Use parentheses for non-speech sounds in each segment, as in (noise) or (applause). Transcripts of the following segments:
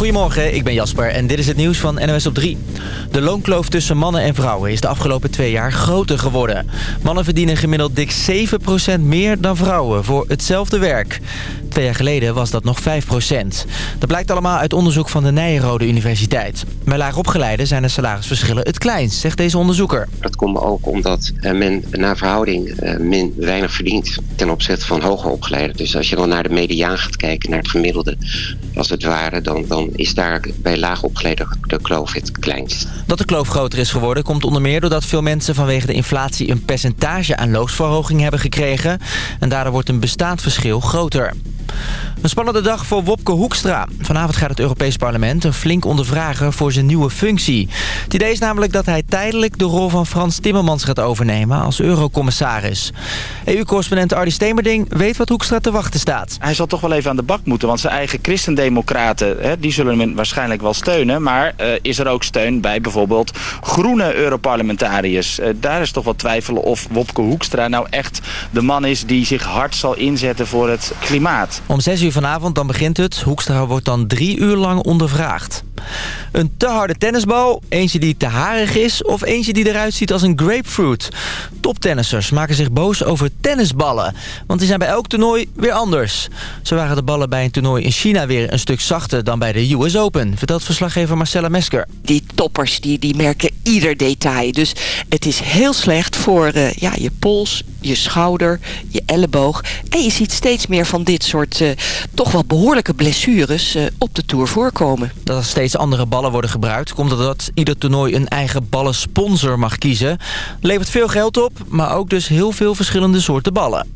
Goedemorgen, ik ben Jasper en dit is het nieuws van NOS op 3. De loonkloof tussen mannen en vrouwen is de afgelopen twee jaar groter geworden. Mannen verdienen gemiddeld dik 7% meer dan vrouwen voor hetzelfde werk. Twee jaar geleden was dat nog 5%. Dat blijkt allemaal uit onderzoek van de Nijrode Universiteit. Bij laagopgeleiden zijn de salarisverschillen het kleinst, zegt deze onderzoeker. Dat komt ook omdat eh, men naar verhouding eh, min weinig verdient ten opzichte van hoger opgeleiden. Dus als je dan naar de mediaan gaat kijken, naar het gemiddelde als het ware, dan, dan is daar bij laagopgeleiden de kloof het kleinst. Dat de kloof groter is geworden komt onder meer doordat veel mensen vanwege de inflatie een percentage aan loonsverhoging hebben gekregen. En daardoor wordt een bestaand verschil groter. Een spannende dag voor Wopke Hoekstra. Vanavond gaat het Europees Parlement een flink ondervragen voor zijn nieuwe functie. Het idee is namelijk dat hij tijdelijk de rol van Frans Timmermans gaat overnemen als eurocommissaris. EU-correspondent Ardi Stemerding weet wat Hoekstra te wachten staat. Hij zal toch wel even aan de bak moeten, want zijn eigen christendemocraten... Hè, die zullen hem waarschijnlijk wel steunen. Maar uh, is er ook steun bij bijvoorbeeld groene Europarlementariërs? Uh, daar is toch wat twijfelen of Wopke Hoekstra nou echt de man is... die zich hard zal inzetten voor het klimaat. Om 6 uur vanavond dan begint het. Hoekstra wordt dan drie uur lang ondervraagd. Een te harde tennisbal, eentje die te harig is... of eentje die eruit ziet als een grapefruit. Toptennissers maken zich boos over tennisballen. Want die zijn bij elk toernooi weer anders. Zo waren de ballen bij een toernooi in China weer een stuk zachter... dan bij de US Open, vertelt verslaggever Marcella Mesker. Die toppers die, die merken ieder detail. Dus het is heel slecht voor uh, ja, je pols, je schouder, je elleboog. En je ziet steeds meer van dit soort uh, toch wel behoorlijke blessures uh, op de Tour voorkomen. Dat er steeds andere ballen worden gebruikt... komt doordat ieder toernooi een eigen ballensponsor mag kiezen. Levert veel geld op, maar ook dus heel veel verschillende soorten ballen.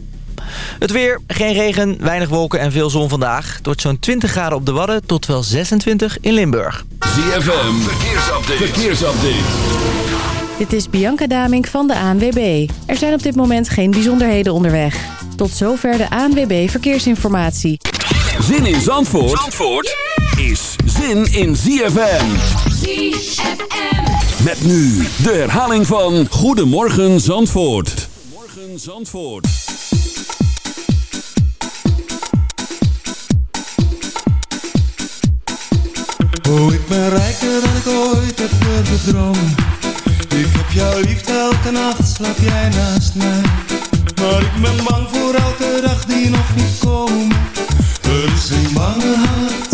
Het weer, geen regen, weinig wolken en veel zon vandaag. Het wordt zo'n 20 graden op de Wadden tot wel 26 in Limburg. ZFM, verkeersupdate. verkeersupdate. Dit is Bianca Damink van de ANWB. Er zijn op dit moment geen bijzonderheden onderweg. Tot zover de ANWB Verkeersinformatie. Zin in Zandvoort, Zandvoort zin in ZFM. ZFM. Met nu de herhaling van Goedemorgen Zandvoort. Goedemorgen Zandvoort. Oh, ik ben rijker dan ik ooit heb durven dromen. Ik heb jou lief, elke nacht slaap jij naast mij. Maar ik ben bang voor elke dag die nog niet komt. Er is een banger hart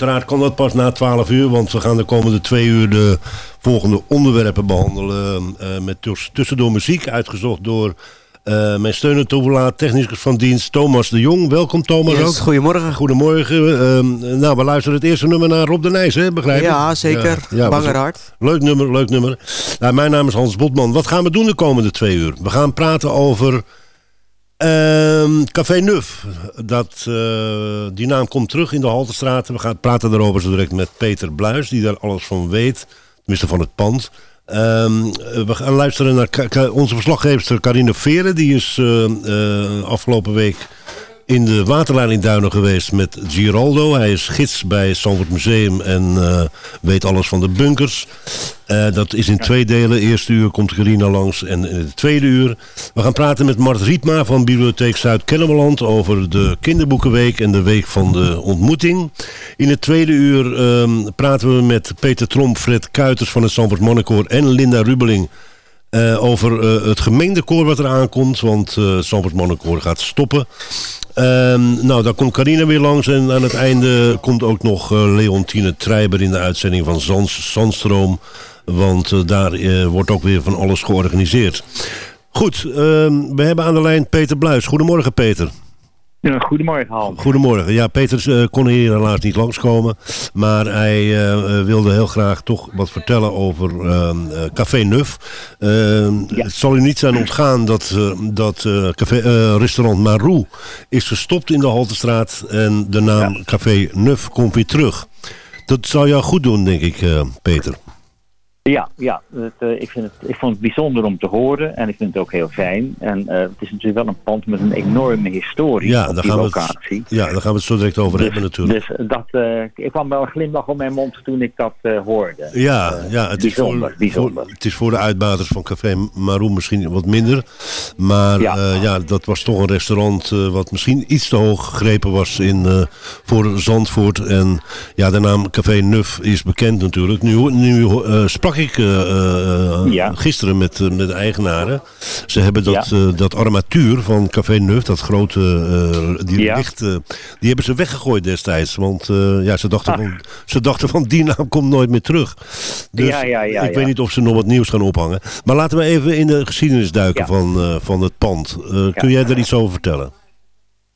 uiteraard kan dat pas na 12 uur, want we gaan de komende twee uur de volgende onderwerpen behandelen. eh, met tus- tussendoor muziek, uitgezocht door eh, mijn steun en toeverlaat, technicus van dienst Thomas de Jong. Welkom Thomas Yes, ook. goedemorgen. Goedemorgen. Ehm, nou, we luisteren het eerste nummer naar Rob de Nijs, hè? begrijp je? Ja, zeker. Ja, Banger was- hard. Leuk nummer, leuk nummer. Nou, mijn naam is Hans Botman. Wat gaan we doen de komende twee uur? We gaan praten over ehm, Café Nuf. Dat, eh, die naam komt terug in de Haltestraat. We gaan praten daarover zo direct met Peter Bluis, die daar alles van weet. Tenminste van het pand. Ehm, we gaan luisteren naar onze verslaggever Carine Veren. Die is eh, eh, afgelopen week in de waterleidingduinen geweest met Giraldo. Hij is gids bij het Zandvoort Museum en eh, weet alles van de bunkers. Eh, dat is in twee delen. Eerste uur komt Carina langs en in het tweede uur. We gaan praten met Mart Rietma van Bibliotheek Zuid-Kennemerland over de kinderboekenweek en de week van de ontmoeting. In het tweede uur ehm, praten we met Peter Tromp, Fred Kuiters van het Zandvoort Monnicoor en Linda Rubeling eh, over eh, het gemengdekoor wat er aankomt. Want Monnicoor gaat stoppen. Ehm, nou, dan komt Carina weer langs. En aan het einde komt ook nog Leontine Treiber in de uitzending van Zans, Zandstroom. Want daar wordt ook weer van alles georganiseerd. Goed, ehm, we hebben aan de lijn Peter Bluis. Goedemorgen Peter. Ja, goedemorgen, Hans. Goedemorgen. Ja, Peter eh, kon hier helaas niet langskomen. Maar hij eh, eh, wilde heel graag toch wat vertellen over ehm, eh, Café Nuf. Ehm, Het zal u niet zijn ontgaan dat, dat café, restaurant Marou is gestopt in de Haltestraat. En de naam Café Nuf komt weer terug. Dat zou jou goed doen, denk ik, Peter. Ja, ja het, eh, ik, vind het, ik vond het bijzonder om te horen en ik vind het ook heel fijn. En eh, het is natuurlijk wel een pand met een enorme historie Ja, daar die gaan, we locatie. het, ja, daar gaan we het zo direct over hebben natuurlijk. Dus dat, eh, ik kwam wel een glimlach op mijn mond toen ik dat hoorde. Ja, ja het, is bijzonder, voor, bijzonder. voor- het is voor de uitbaters van Café Marou misschien wat minder. Maar Ja. ja, ja dat was toch een restaurant wat misschien iets te hoog gegrepen was in, voor Zandvoort. En ja, de naam Café Nuf is bekend natuurlijk. Nu, nu eh, sprak ik eh, eh, Ja. gisteren met, eh, met de eigenaren. Ze hebben dat, Ja. dat armatuur van Café Nuf, dat grote die Ja. licht, die hebben ze weggegooid destijds. Want ja, ze, dachten Ah. van, ze dachten van die naam komt nooit meer terug. Dus ik weet niet of ze nog wat nieuws gaan ophangen. Maar laten we even in de geschiedenis duiken van, van het pand. Kun jij daar iets over vertellen?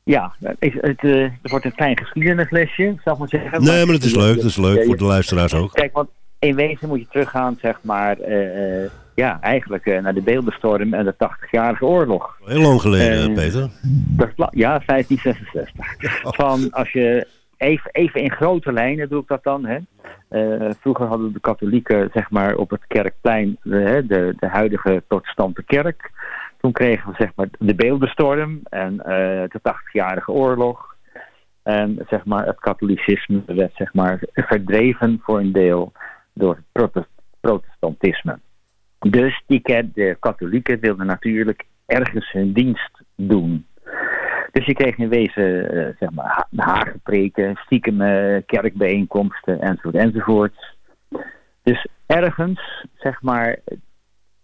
Ja, het, het, het wordt een klein geschiedenislesje, zal ik maar zeggen. Nee, maar het is leuk. Dat is leuk voor de luisteraars ook. Kijk, want in wezen moet je teruggaan, zeg maar, eh, eh, ja, eigenlijk eh, naar de beeldenstorm en de 80-jarige oorlog. Heel lang geleden, Peter. Dat ja, 1566. (laughs) Van als je even, even in grote lijnen doe ik dat dan. Hè. Vroeger hadden de katholieken zeg maar, op het kerkplein de, de, de huidige protestante kerk. Toen kregen we zeg maar, de beeldenstorm en de 80-jarige oorlog. En zeg maar, het katholicisme werd zeg maar, verdreven voor een deel door het protest- protestantisme. Dus die de katholieken wilden natuurlijk ergens hun dienst doen. Dus je kreeg in wezen eh, zeg maar stiekem eh, kerkbijeenkomsten enzovoort enzovoort. Dus ergens, zeg maar,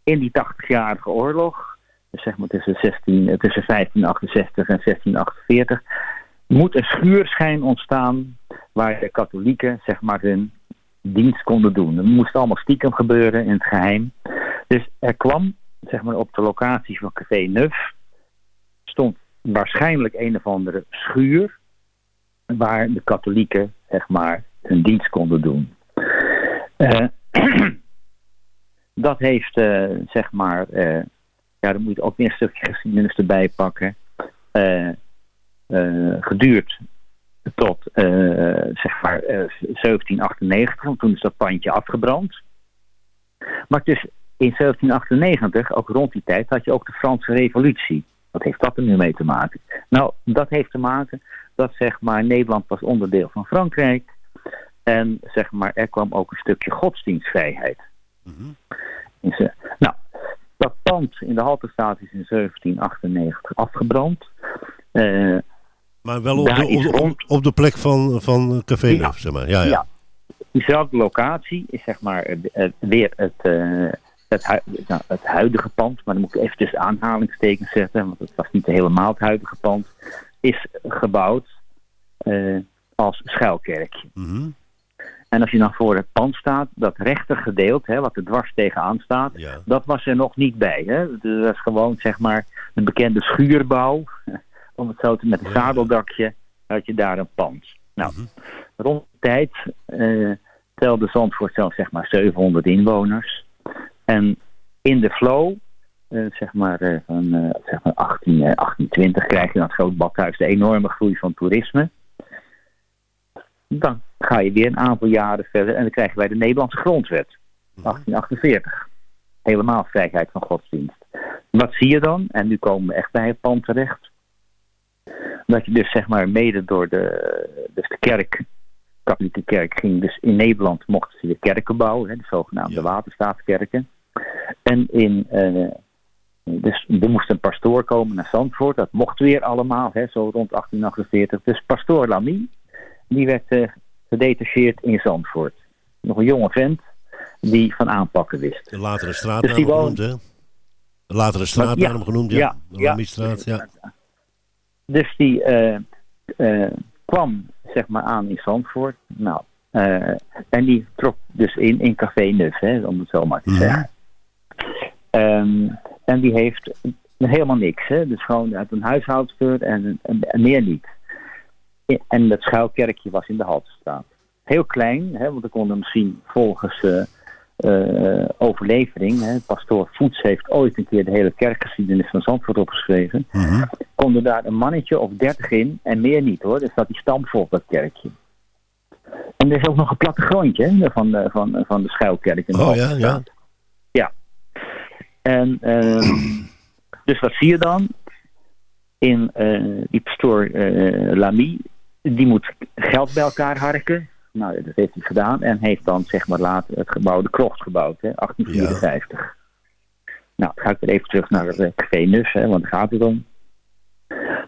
in die 80-jarige oorlog, dus zeg maar tussen, 16, eh, tussen 1568 en 1648, moet een schuurschijn ontstaan waar de katholieken zeg maar hun dienst konden doen. Het moest allemaal stiekem gebeuren in het geheim. Dus er kwam zeg maar op de locatie van Café Neuf stond waarschijnlijk een of andere schuur waar de katholieken zeg maar hun dienst konden doen. Eh, (clears throat) dat heeft zeg zeg maar, eh, ja, dan moet je ook weer een stukje geschiedenis erbij pakken. Eh, eh, geduurd tot eh, zeg maar eh, 1798, want toen is dat pandje afgebrand. Maar dus in 1798, ook rond die tijd, had je ook de Franse Revolutie. Wat heeft dat er nu mee te maken? Nou, dat heeft te maken dat zeg maar Nederland was onderdeel van Frankrijk. En zeg maar, er kwam ook een stukje godsdienstvrijheid. Ze- nou, dat pand in de Halterstraat is in 1798 afgebrand. Eh, Maar wel op de, op, op, rond- op de plek van, van Café Ja. Neuf, zeg maar. Ja, ja. Ja. diezelfde locatie is zeg maar weer het, eh, het, nou, het huidige pand, maar dan moet ik even tussen aanhalingstekens zetten, want het was niet helemaal het huidige pand, is gebouwd eh, als schuilkerkje. Mhm. En als je dan voor het pand staat, dat rechter gedeelte, hè, wat er dwars tegenaan staat, Ja. dat was er nog niet bij. Hè? Dus dat is gewoon zeg maar de bekende schuurbouw, om het zo te met een zadeldakje, had je daar een pand. Nou, Mhm. rond de tijd eh, telde Zandvoort zelf zeg maar 700 inwoners. En in de flow, eh, zeg maar eh, van zeg maar 18, eh, 1820 krijg je dan het groot badhuis de enorme groei van toerisme. Dan ga je weer een aantal jaren verder en dan krijg je bij de Nederlandse grondwet, 1848. Helemaal vrijheid van godsdienst. Wat zie je dan? En nu komen we echt bij het pand terecht. Dat je dus zeg maar mede door de, dus de kerk, katholieke kerk, ging dus in Nederland mochten ze weer kerken bouwen, hè, de zogenaamde Ja. waterstaatskerken. En in, eh, dus er moest een pastoor komen naar Zandvoort, dat mocht weer allemaal, hè, zo rond 1848. Dus pastoor Lamy, die werd eh, gedetacheerd in Zandvoort. Nog een jonge vent die van aanpakken wist. De latere straat Dus genoemd, hè? De latere straat ja, daarom genoemd, ja. ja, De ja. Dus die eh, eh, kwam zeg maar aan in Zandvoort. Nou, eh, en die trok dus in in Café Nuf, hè, om het zo maar te Mhm. zeggen. Ehm, en die heeft helemaal niks. Hè? Dus gewoon uit een huishoudster en, en, en meer niet. En dat schuilkerkje was in de Haltestraat. Heel klein, hè, want er konden misschien volgens eh, overlevering... Hè, pastoor Voets heeft ooit een keer de hele kerkgeschiedenis van Zandvoort opgeschreven Mhm. konden daar een mannetje of dertig in en meer niet hoor. Dus dat die stampvol op dat kerkje. En er is ook nog een plattegrondje hè, van, de, van, van de schuilkerk in de Oh ja, Haltestraat. Ja. En ehm, (clears throat) dus wat zie je dan? In eh, die pastoor eh Lamy, die moet geld bij elkaar harken. Nou, dat heeft hij gedaan en heeft dan zeg maar later het gebouw De Krocht gebouwd, hè, 1854. Nou, dan ga ik weer even terug naar het eh, Café Nus, hè, want daar gaat het om.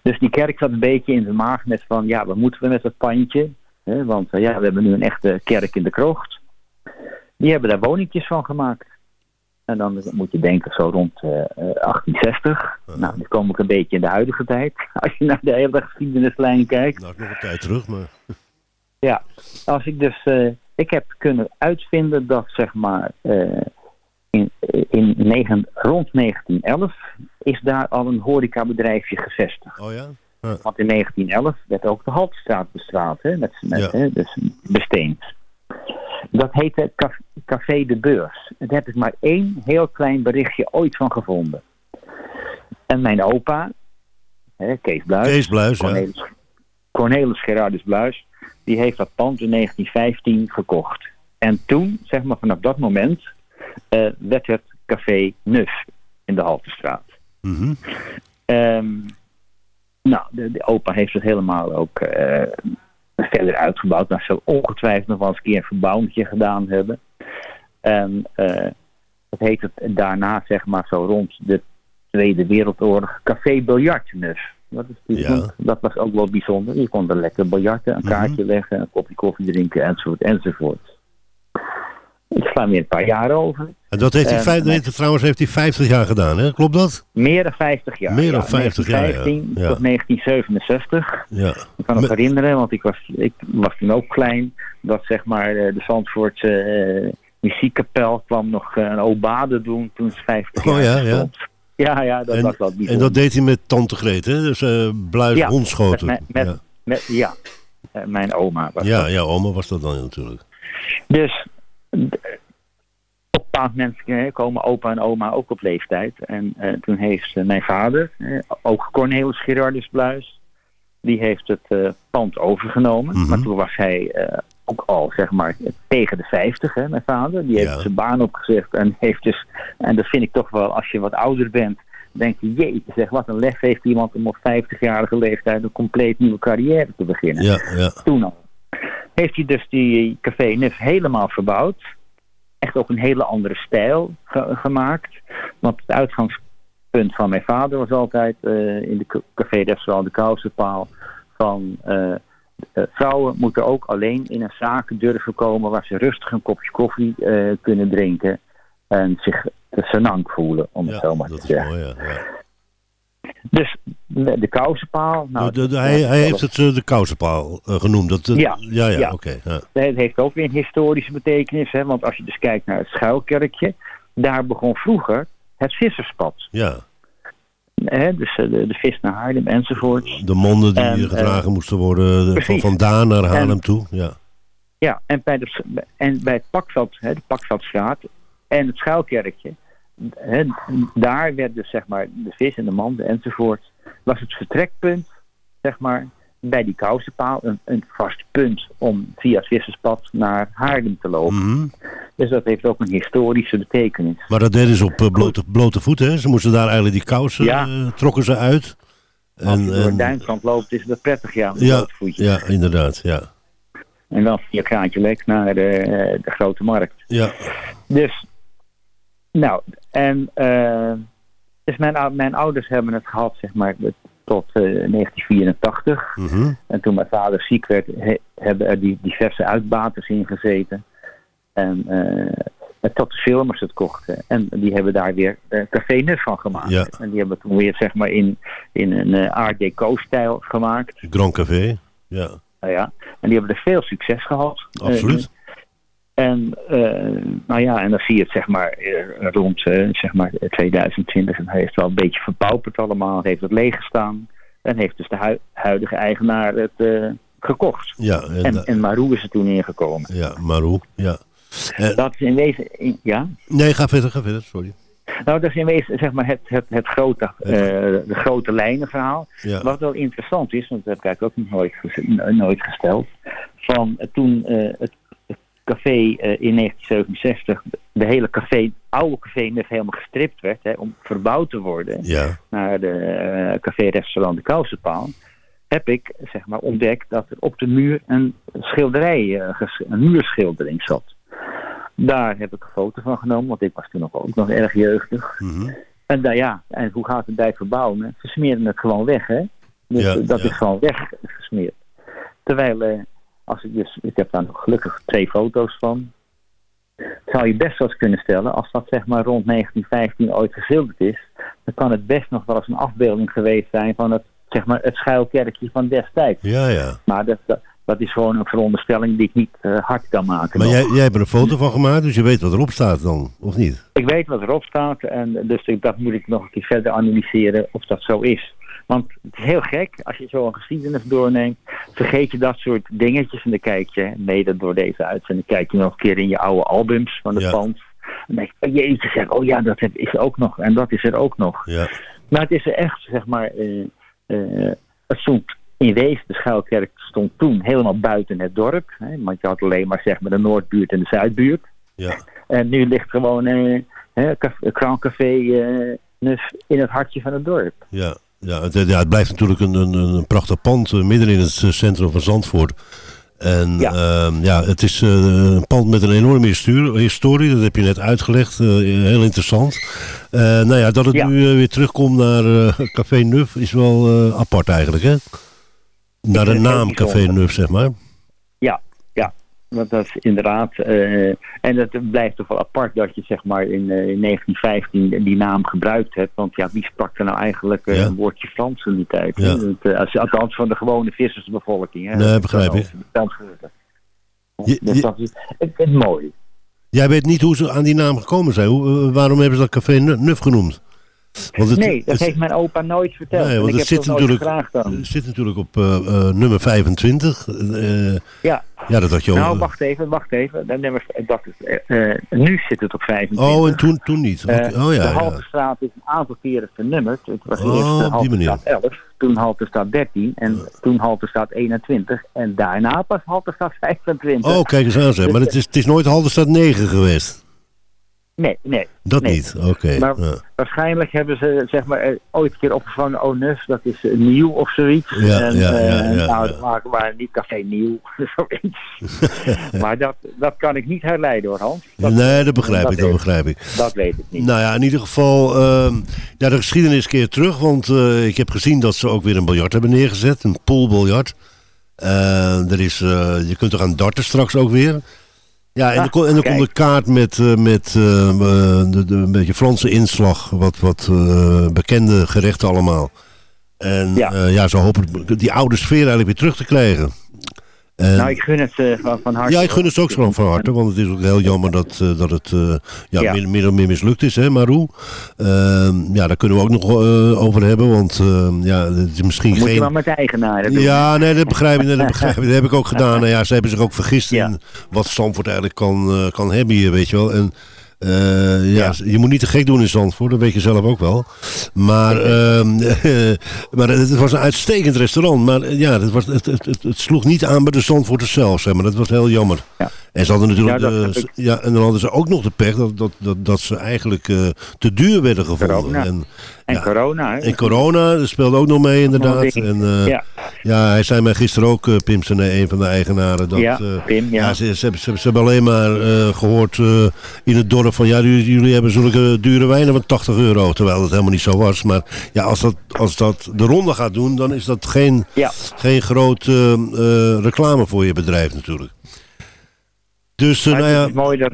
Dus die kerk zat een beetje in de maag met van, ja, wat moeten we met dat pandje? Hè, want eh, ja, we hebben nu een echte kerk in de krocht. Die hebben daar woningjes van gemaakt. En dan moet je denken zo rond eh, eh, 1860. Nou, dan kom ik een beetje in de huidige tijd. (laughs) Als je naar de hele geschiedenislijn kijkt. Nou, nog een tijd terug, maar... Ja, als ik dus... eh, ik heb kunnen uitvinden dat zeg maar... eh, in, in negen, rond 1911 is daar al een horecabedrijfje gevestigd. Oh ja? Want in 1911 werd ook de Haltestraat bestraat, hè, met, met, Ja. hè, dus besteend. Dat heette Caf- Café de Beurs. Daar heb ik maar één heel klein berichtje ooit van gevonden. En mijn opa, hè, Kees Bluis, Kees Bluis, ja. Cornelis, Cornelis Gerardus Bluis, die heeft dat pand in 1915 gekocht. En toen, zeg maar vanaf dat moment, eh, werd het Café Nuf in de Haltestraat. Ehm, nou, de, de opa heeft het helemaal ook eh, verder uitgebouwd. Nou, zal ongetwijfeld nog wel eens een keer een verbouwingje gedaan hebben. En eh dat heet het daarna, zeg maar, zo rond de Tweede Wereldoorlog, Café Biljartnuf. Dat, is natuurlijk- Ja. dat was ook wel bijzonder. Je kon er lekker biljarten, een Mhm. kaartje leggen, een kopje koffie drinken, enzovoort, enzovoort. Ik sla weer een paar jaar over. En dat heeft hij, Eh, vijf, trouwens heeft hij 50 jaar gedaan, hè? Klopt dat? Meer dan 50 jaar. Meer dan ja, 50 jaar, ja. 1915 Ja. tot 1967. Ja. Ik kan me herinneren, want ik was, ik was toen ook klein, dat zeg maar eh, de Zandvoortse eh, muziekkapel kwam nog een obade doen toen ze 50 Oh, jaar ja, ja. Ja, ja, dat En, was wel en dat deed hij met tante Greet, hè? Dus eh Bluis Ja, Hondschoten. met, met, ja. met, ja, eh, mijn oma was Ja, dat. ja, oma was dat dan natuurlijk. Dus op een bepaald moment komen opa en oma ook op leeftijd. En eh, toen heeft mijn vader, ook Cornelis Gerardus Bluis, die heeft het eh, pand overgenomen. Mhm. Maar toen was hij eh, ook al, zeg maar, tegen de 50, hè, mijn vader. Die heeft Ja. zijn baan opgezegd en heeft dus, en dat vind ik toch wel, als je wat ouder bent, denk je, jeetje zeg, wat een lef heeft iemand om op 50-jarige leeftijd een compleet nieuwe carrière te beginnen Ja, ja. toen al. Heeft hij dus die Café Nuf helemaal verbouwd. Echt ook een hele andere stijl ge- gemaakt. Want het uitgangspunt punt van mijn vader was altijd eh, in de café-restaurant De Kousenpaal van eh, eh, vrouwen moeten ook alleen in een zaak durven komen waar ze rustig een kopje koffie kunnen drinken en zich senang voelen, om het zo maar te zeggen. mooi, ja. ja. Dus de, kousenpaal, nou, De- de- de- hij, hij heeft het de kousenpaal genoemd. Dat, Ja, ja, ja, ja. oké. ja. Dat heeft ook weer een historische betekenis. Hè? Want als je dus kijkt naar het schuilkerkje, daar begon vroeger het visserspad. ja. Hè? Dus eh, de, de vis naar Haarlem enzovoort. De monden die En, eh, gedragen moesten worden eh, van vandaan naar Haarlem En- toe. Ja. Ja, en bij, de, en bij het Pakveld, hè, de Pakveldstraat en het schuilkerkje, daar werd dus zeg maar de vis en de manden enzovoort, was het vertrekpunt, zeg maar, bij die kousenpaal een, een vast punt om via het visserspad naar Haarlem te lopen. Mhm. Dus dat heeft ook een historische betekenis. Maar dat deden ze op eh, blote, blote voeten. Hè? Ze moesten daar eigenlijk die kousen, Ja. eh, trokken ze uit. Als je door en- loopt, is dat prettig, ja, ja, ja, inderdaad. Ja. En dan via Kraantje Lek naar de, de Grote Markt. Ja. Dus, nou, en eh, dus mijn, mijn ouders hebben het gehad, zeg maar, tot eh, 1984. Mhm. En toen mijn vader ziek werd, he- hebben er die diverse uitbaters in gezeten. En eh, tot de filmers het kochten. En die hebben daar weer eh, Café Nuf van gemaakt. Ja. En die hebben toen weer, zeg maar, in, in een eh, Art Deco-stijl gemaakt. Grand Café. Ja, Nou ja, en die hebben er veel succes gehad. absoluut. En, eh, nou ja, en dan zie je het zeg maar eh, rond eh, zeg maar 2020. En hij heeft wel een beetje verpauperd allemaal. Heeft het leeg gestaan. En heeft dus de hui- huidige eigenaar het gekocht. ja, en, En, en Marou is er toen ingekomen. ja, Marou. Ja. En- Dat is in wezen, in- ja. nee, ga verder, ga verder, sorry. Nou, dat is in wezen zeg maar het, het, het grote, eh, de grote lijnenverhaal. Ja. Wat wel interessant is, want dat heb ik eigenlijk ook nog nooit, nooit gesteld. Van toen het café eh, in 1967, de hele café, oude café net helemaal gestript werd hè, om verbouwd te worden Ja, naar de eh, café-restaurant De Kousenpaal. Heb ik zeg maar ontdekt dat er op de muur een schilderij, eh, een muurschildering zat. Daar heb ik een foto van genomen, want ik was toen nog, ook nog erg jeugdig. mhm. En daar ja, en hoe gaat het bij verbouwen? Ze smeren het gewoon weg, hè? Dus Ja, dat ja. is gewoon weggesmeerd. Terwijl, eh, als ik dus, ik heb daar nog gelukkig twee foto's van. Zou je best wel eens kunnen stellen, als dat zeg maar rond 1915 ooit geschilderd is, dan kan het best nog wel eens een afbeelding geweest zijn van het, zeg maar, het schuilkerkje van destijds. ja, ja. Maar dat, dat, dat is gewoon een veronderstelling die ik niet eh, hard kan maken. Maar jij, jij hebt er een foto van gemaakt, dus je weet wat erop staat dan, of niet? Ik weet wat erop staat en dus ik- dat moet ik nog een keer verder analyseren of dat zo is. Want het is heel gek, als je zo een geschiedenis doorneemt, vergeet je dat soort dingetjes en dan kijk je, mede door deze uitzending, kijk je nog een keer in je oude albums van de Ja. band. En dan denk je, oh jezus, zeg, oh ja, dat heb- is er ook nog en dat is er ook nog. Ja, Maar het is er echt, zeg maar, eh, eh, het stond in wezen, de schuilkerk stond toen helemaal buiten het dorp. Hè, want je had alleen maar zeg maar de Noordbuurt en de Zuidbuurt. ja. En nu ligt gewoon Café eh, Nuf in het hartje van het dorp. Ja, ja, het, ja, het blijft natuurlijk een, een, een prachtig pand eh, midden in het eh, centrum van Zandvoort. En Ja. ja, ja het is eh, een pand met een enorme historie, dat heb je net uitgelegd, heel interessant. Nou ja, dat het Ja. nu weer terugkomt naar Café Nuf is wel apart eigenlijk, hè? Naar de naam Café. Nuf, zeg maar. Want dat is inderdaad. eh, en het blijft toch wel apart dat je zeg maar in, eh, in 1915 die naam gebruikt hebt. Want ja, wie sprak er nou eigenlijk eh, Ja. een woordje Frans in die tijd? Ja. hè? Het, als, althans van de gewone vissersbevolking. Hè? Nee, begrijp ik. Je- Dus je- dat is, het mooi. Jij weet niet hoe ze aan die naam gekomen zijn. Hoe, waarom hebben ze dat Café Nu- Nuf genoemd? Want het, nee, dat het- heeft mijn opa nooit verteld. Nee, want ik het heb zit natuurlijk, dan. zit natuurlijk op eh, eh, nummer 25. Eh, Ja. ja, dat had je al. Nou, wacht even, wacht even. Dat nummer, dat is, nu zit het op 25. oh, en toen, toen niet. Oh de ja, ja. Haltestraat is een aantal keren vernummerd. Het was Oh, eerst Haltestraat 11, toen Haltestraat 13 en toen Haltestraat 21 en daarna pas Haltestraat 25. Oh, kijk eens aan zeg. Maar het is, het is nooit Haldenstad 9 geweest. Nee, nee. Dat nee. niet, oké. Maar ja. waarschijnlijk hebben ze zeg maar, eh, ooit een keer opgevangen, oh Nuf, dat is eh, nieuw of zoiets. Ja, en, ja, eh, nou, dat maken we niet café nieuw, (laughs) zoiets. (laughs) maar dat, dat kan ik niet herleiden hoor, Hans. Dat, nee, dat begrijp dat ik, dat weet- begrijp ik. Dat weet ik niet. Nou ja, in ieder geval, ehm, ja, de geschiedenis keer terug. Want ik heb gezien dat ze ook weer een biljart hebben neergezet. Een poolbiljart. Er is, je kunt er gaan darten straks ook weer. Ja, en, Ah, er, en er komt een kaart met, eh, met eh, eh, de, de, een beetje Franse inslag. Wat, wat bekende gerechten allemaal. En ja. Ja. ja, ze hopen die oude sfeer eigenlijk weer terug te krijgen. En- nou, ik gun het eh, van, van harte. ja, ik gun het ook gewoon van harte, want het is ook heel jammer dat, eh, dat het eh, ja, Ja. Meer, meer of meer mislukt is, hè, Marou. Ehm, ja, daar kunnen we ook nog over hebben, want ehm, ja, het is misschien Moet je geen... wel met eigenaren doen. Ja, nee, dat begrijp ik, nee, dat (laughs) begrijp ik. Dat heb ik ook gedaan. Nou ja, ze hebben zich ook vergist Ja. in wat Zandvoort eigenlijk kan, kan hebben hier, weet je wel. En eh, ja, Ja. je moet niet te gek doen in Zandvoort, dat weet je zelf ook wel. Maar, ehm, (laughs) maar het was een uitstekend restaurant. Maar eh, ja, het, was, het, het, het, het sloeg niet aan bij de Zandvoorters zelf, zeg maar. Dat was heel jammer. Ja. En ze hadden natuurlijk Ja, ik. en dan hadden ze ook nog de pech dat, dat, dat, dat ze eigenlijk eh, te duur werden gevonden. Corona. En, En ja. corona. Hè? en corona dat speelde ook nog mee inderdaad. En, eh, ja. Ja. hij zei mij gisteren ook, eh, Pim Sene, een van de eigenaren, dat... Ja, Pim, ja. ze, ze, hebben- ze, ze hebben alleen maar eh, gehoord eh, in het dorp van ja, jullie, hebben zulke dure wijnen van 80 euro. Terwijl dat helemaal niet zo was. Maar ja, als dat, als dat de ronde gaat doen, dan is dat geen, geen groot reclame voor je bedrijf natuurlijk. Dus, eh, nou het is mooi dat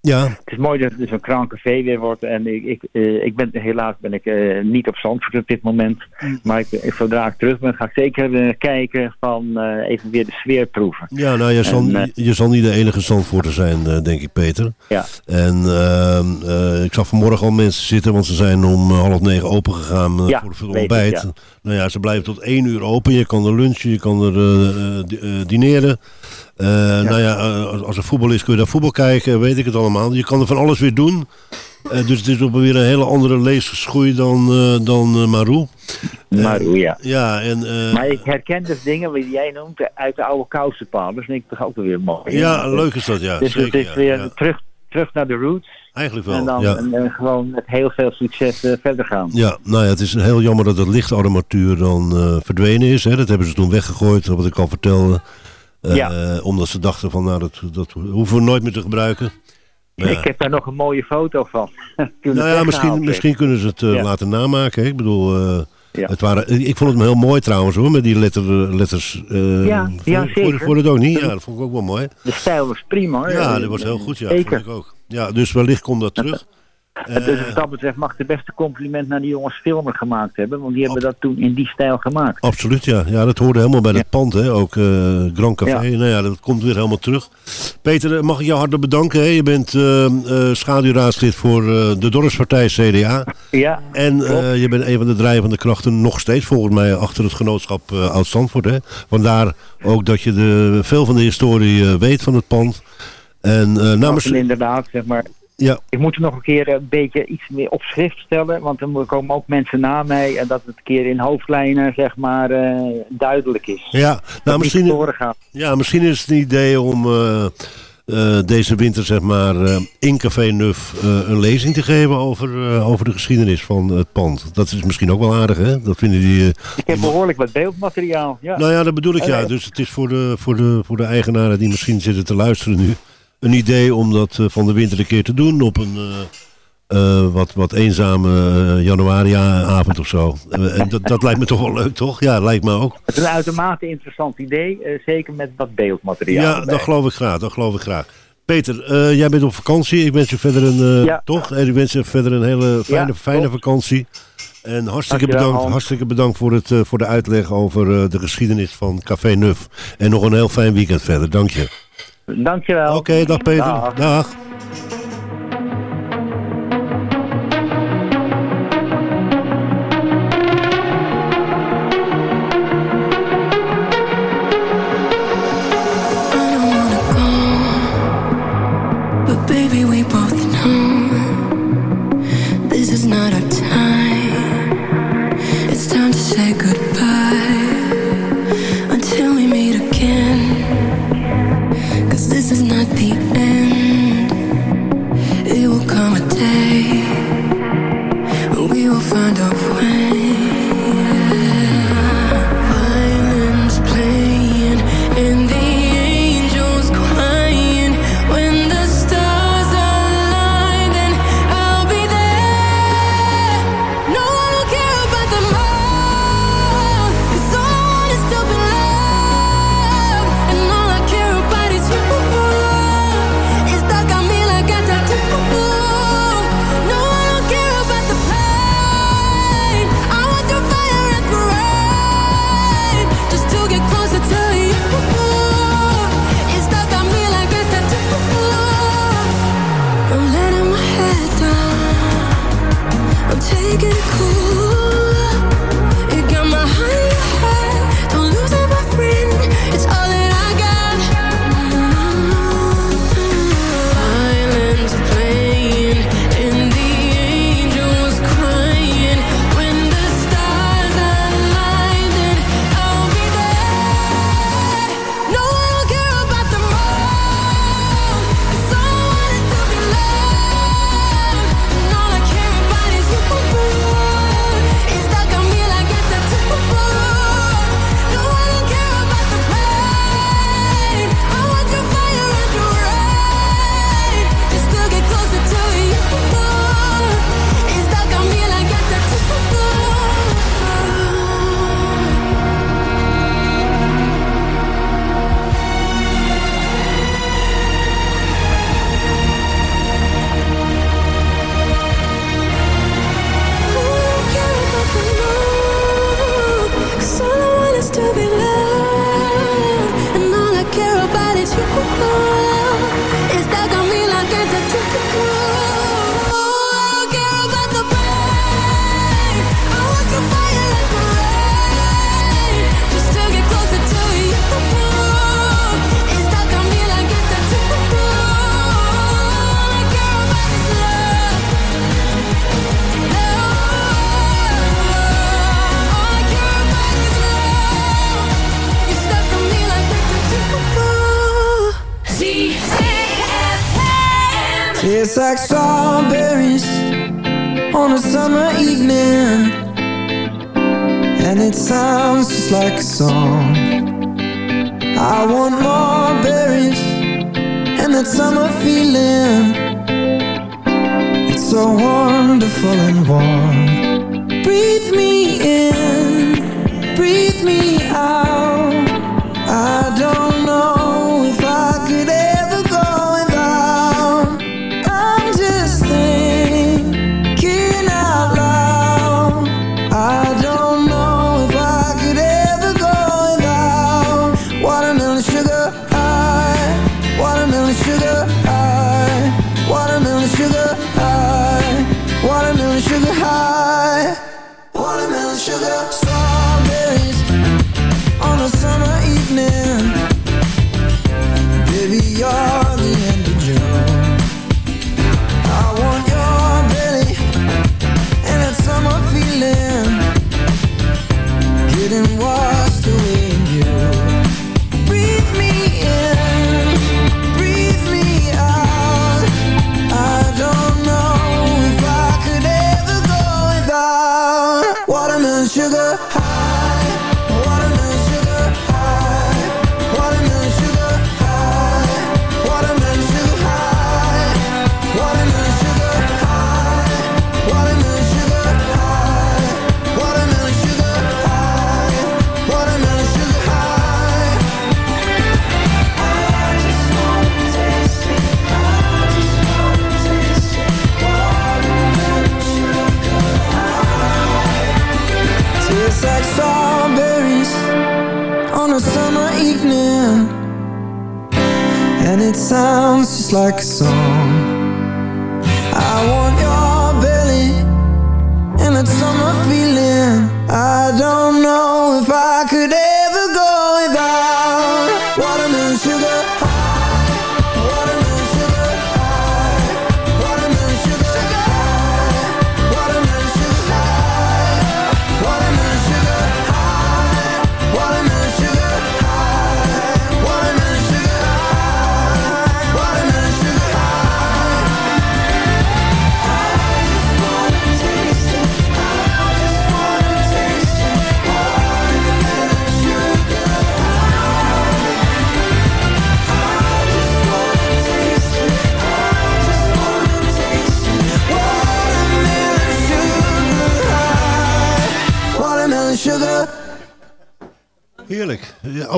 ja, Het is mooi dat het zo'n kraancafé weer wordt. En ik, ik, eh, ik ben, helaas ben ik eh, niet op Zandvoort op dit moment. Mm. Maar ik, ik- zodra ik terug ben, ga ik zeker eh, kijken van even weer de sfeer proeven. ja nou, je, zal, En, je zal niet de enige Zandvoorter zijn, denk ik, Peter. Ja. En ehm, eh, ik zag vanmorgen al mensen zitten, want ze zijn om half negen open gegaan Ja, voor, het ik, ontbijt. ja. Nou ja, ze blijven tot één uur open. Je kan er lunchen, je kan er eh, eh, Nou ja, eh, als, er voetbal is kun je daar voetbal kijken, weet ik het allemaal. Je kan er van alles weer doen. Eh, dus het is op weer een hele andere leesgeschoei dan, eh dan Marou. Maar hoe ja. Ja, en... Maar ik herken dus dingen die jij noemt uit de oude kousenpaal. Dat vind ik toch ook weer mooi. ja, leuk is dat, ja. Dus zeker, het is weer ja. terug, terug naar de roots. Eigenlijk wel, En dan ja. en, gewoon met heel veel succes verder gaan. Ja, nou ja, het is heel jammer dat het lichtarmatuur dan verdwenen is. Hè. Dat hebben ze toen weggegooid, wat ik al vertelde. Eh, Ja. Omdat ze dachten van, nou, dat, dat hoeven we nooit meer te gebruiken. Ja. Ik heb daar nog een mooie foto van. (laughs) Toen Nou ja, misschien, misschien kunnen ze het eh, Ja. laten namaken. hè. Ik bedoel, eh, Ja. het waren, ik vond het heel mooi trouwens hoor, met die letter, letters. eh, Ja, vond, ja, vond, zeker. vond het ook niet? Ja, dat vond ik ook wel mooi. De stijl was prima hoor. Ja, Eh, dat was heel goed, ja. Zeker. Vond ik ook. Ja, dus wellicht komt dat (laughs) terug. En dus wat dat betreft mag de beste compliment naar die jongens filmer gemaakt hebben. Want die hebben dat toen in die stijl gemaakt. Absoluut, ja. Ja, dat hoorde helemaal bij het pand, hè. Ook eh Grand Café. Ja. Nou ja, dat komt weer helemaal terug. Peter, eh, mag ik jou hartelijk bedanken. Hè? Je bent eh, eh, schaduwraadslid voor eh, de Dorpspartij CDA. Ja, En eh, je bent een van de drijvende krachten nog steeds volgens mij achter het genootschap eh Oud-Zandvoort. Hè? Vandaar ook dat je de, veel van de historie eh, weet van het pand. En uh, namens... en inderdaad, zeg maar. Ja. Ik moet nog een keer een beetje iets meer op schrift stellen. Want er komen ook mensen na mij. En dat het een keer in hoofdlijnen, zeg maar, uh, duidelijk is. Ja, nou, misschien, ja, misschien is het een idee om... Uh, uh, deze winter zeg maar in Café Nuf een lezing te geven over, over de geschiedenis van het pand. Dat is misschien ook wel aardig, hè? Dat vinden die. ik heb behoorlijk wat beeldmateriaal. Ja. Nou ja, dat bedoel ik ja. Dus het is voor de, voor, de, voor de eigenaren die misschien zitten te luisteren nu. Een idee om dat van de winter een keer te doen op een uh, wat, wat eenzame uh, januariavond of zo. Uh, en dat, dat lijkt me toch wel leuk, toch? Ja, lijkt me ook. Het is een uitermate interessant idee, zeker met wat beeldmateriaal. Ja, erbij. dat geloof ik graag, dat geloof ik graag. Peter, jij bent op vakantie. Ik wens je verder een, ja. toch? En ik wens je verder een hele fijne, ja, fijne vakantie. En hartstikke bedankt, hartstikke bedankt voor, het, voor de uitleg over de geschiedenis van Café Nuf. En nog een heel fijn weekend verder. Dank je. Dankjewel. Oké, okay, dag Peter. Dag. dag. A summer evening. And it sounds just like a song. I want more berries and that summer feeling. It's so wonderful and warm. Breathe me in, breathe me out. I don't know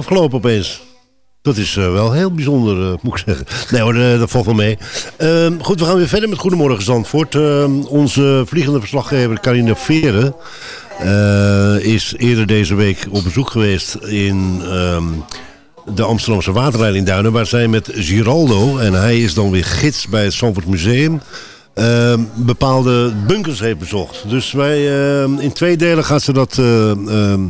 Afgelopen opeens. Dat is eh, wel heel bijzonder, eh, moet ik zeggen. Nee hoor, eh, dat valt wel mee. Ehm, goed, we gaan weer verder met Goedemorgen Zandvoort. Ehm, onze vliegende verslaggever Carine Veren... is eerder deze week op bezoek geweest in ehm, de Amsterdamse waterleidingduinen... waar zij met Giraldo, en hij is dan weer gids bij het Zandvoort Museum... ehm, bepaalde bunkers heeft bezocht. Dus wij, ehm, in twee delen gaat ze dat eh, ehm,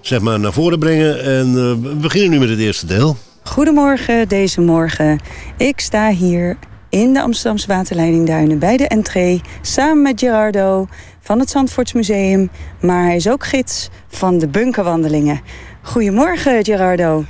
zeg maar naar voren brengen. En eh, we beginnen nu met het eerste deel. Goedemorgen deze morgen. Ik sta hier in de Amsterdamse waterleidingduinen bij de entree... samen met Gerardo van het Zandvoortsmuseum. Maar hij is ook gids van de bunkerwandelingen. Goedemorgen Gerardo.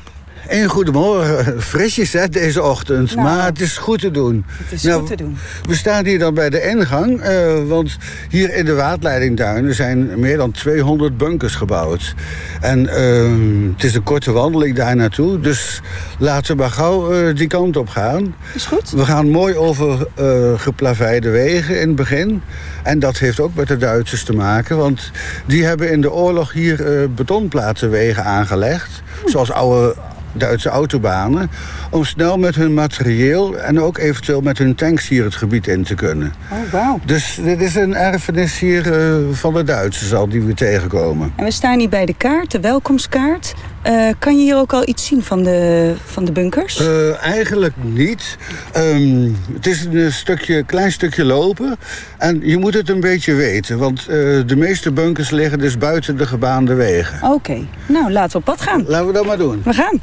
En goedemorgen. Frisjes hè, deze ochtend. Nou. maar het is goed te doen. Het is Nou, goed te doen. We staan hier dan bij de ingang. eh, want hier in de waterleidingduinen zijn meer dan 200 bunkers gebouwd. En eh, het is een korte wandeling daar naartoe. Dus laten we maar gauw eh, die kant op gaan. Is goed. We gaan mooi over eh geplaveide wegen in het begin. En dat heeft ook met de Duitsers te maken. Want die hebben in de oorlog hier betonplatenwegen aangelegd. Zoals oude Duitse autobanen. Om snel met hun materieel en ook eventueel met hun tanks hier het gebied in te kunnen. Oh, wauw. Dus dit is een erfenis hier eh, van de Duitsers al die we tegenkomen. En we staan hier bij de kaart, de welkomstkaart. Eh, kan je hier ook al iets zien van de, van de bunkers? Eh, eigenlijk niet. Ehm, het is een stukje, klein stukje lopen. En je moet het een beetje weten. Want de meeste bunkers liggen dus buiten de gebaande wegen. Oké, nou laten we op pad gaan. Laten we dat maar doen. We gaan.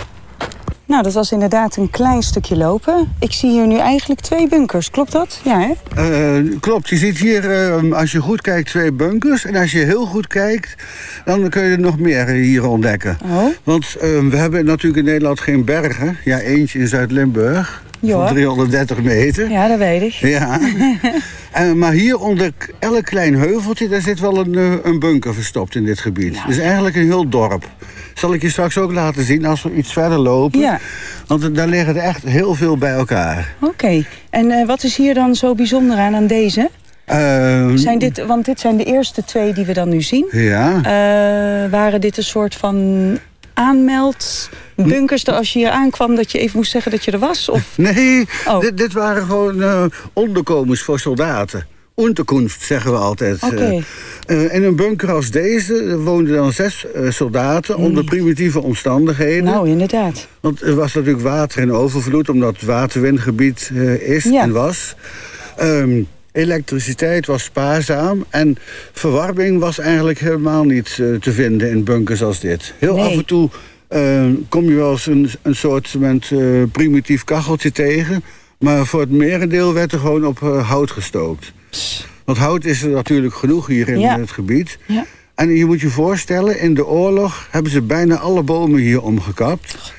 Nou, dat was inderdaad een klein stukje lopen. Ik zie hier nu eigenlijk twee bunkers, klopt dat? Ja, hè? Eh, klopt, je ziet hier, eh, als je goed kijkt, twee bunkers. En als je heel goed kijkt, dan kun je er nog meer hier ontdekken. Oh. Want eh, we hebben natuurlijk in Nederland geen bergen. Ja, eentje in Zuid-Limburg. Ja. van 330 meter. Ja, dat weet ik. Ja. (laughs) En, maar hier onder elk klein heuveltje, daar zit wel een, eh, een bunker verstopt in dit gebied. Nou. Dus eigenlijk een heel dorp. Zal ik je straks ook laten zien als we iets verder lopen. Ja. Want daar liggen er echt heel veel bij elkaar. Oké. En eh, wat is hier dan zo bijzonder aan, aan deze? Ehm, Zijn dit, want dit zijn de eerste twee die we dan nu zien. Ja. Eh, waren dit een soort van aanmeldbunkers... dat als je hier aankwam dat je even moest zeggen dat je er was? Of... (laughs) Nee, Oh. dit, dit waren gewoon eh, onderkomens voor soldaten. Unterkunft zeggen we altijd. Eh, eh, in een bunker als deze woonden dan zes eh, soldaten onder primitieve omstandigheden. Nou, inderdaad. Want er was natuurlijk water in overvloed, omdat het waterwindgebied eh, is Ja. en was. Ehm, elektriciteit was spaarzaam en verwarming was eigenlijk helemaal niet eh, te vinden in bunkers als dit. Heel Nee. af en toe eh, kom je wel eens een, een soort met, eh, primitief kacheltje tegen. Maar voor het merendeel werd er gewoon op hout gestookt. Want hout is er natuurlijk genoeg hier in Ja. het gebied. Ja. En je moet je voorstellen, in de oorlog hebben ze bijna alle bomen hier omgekapt.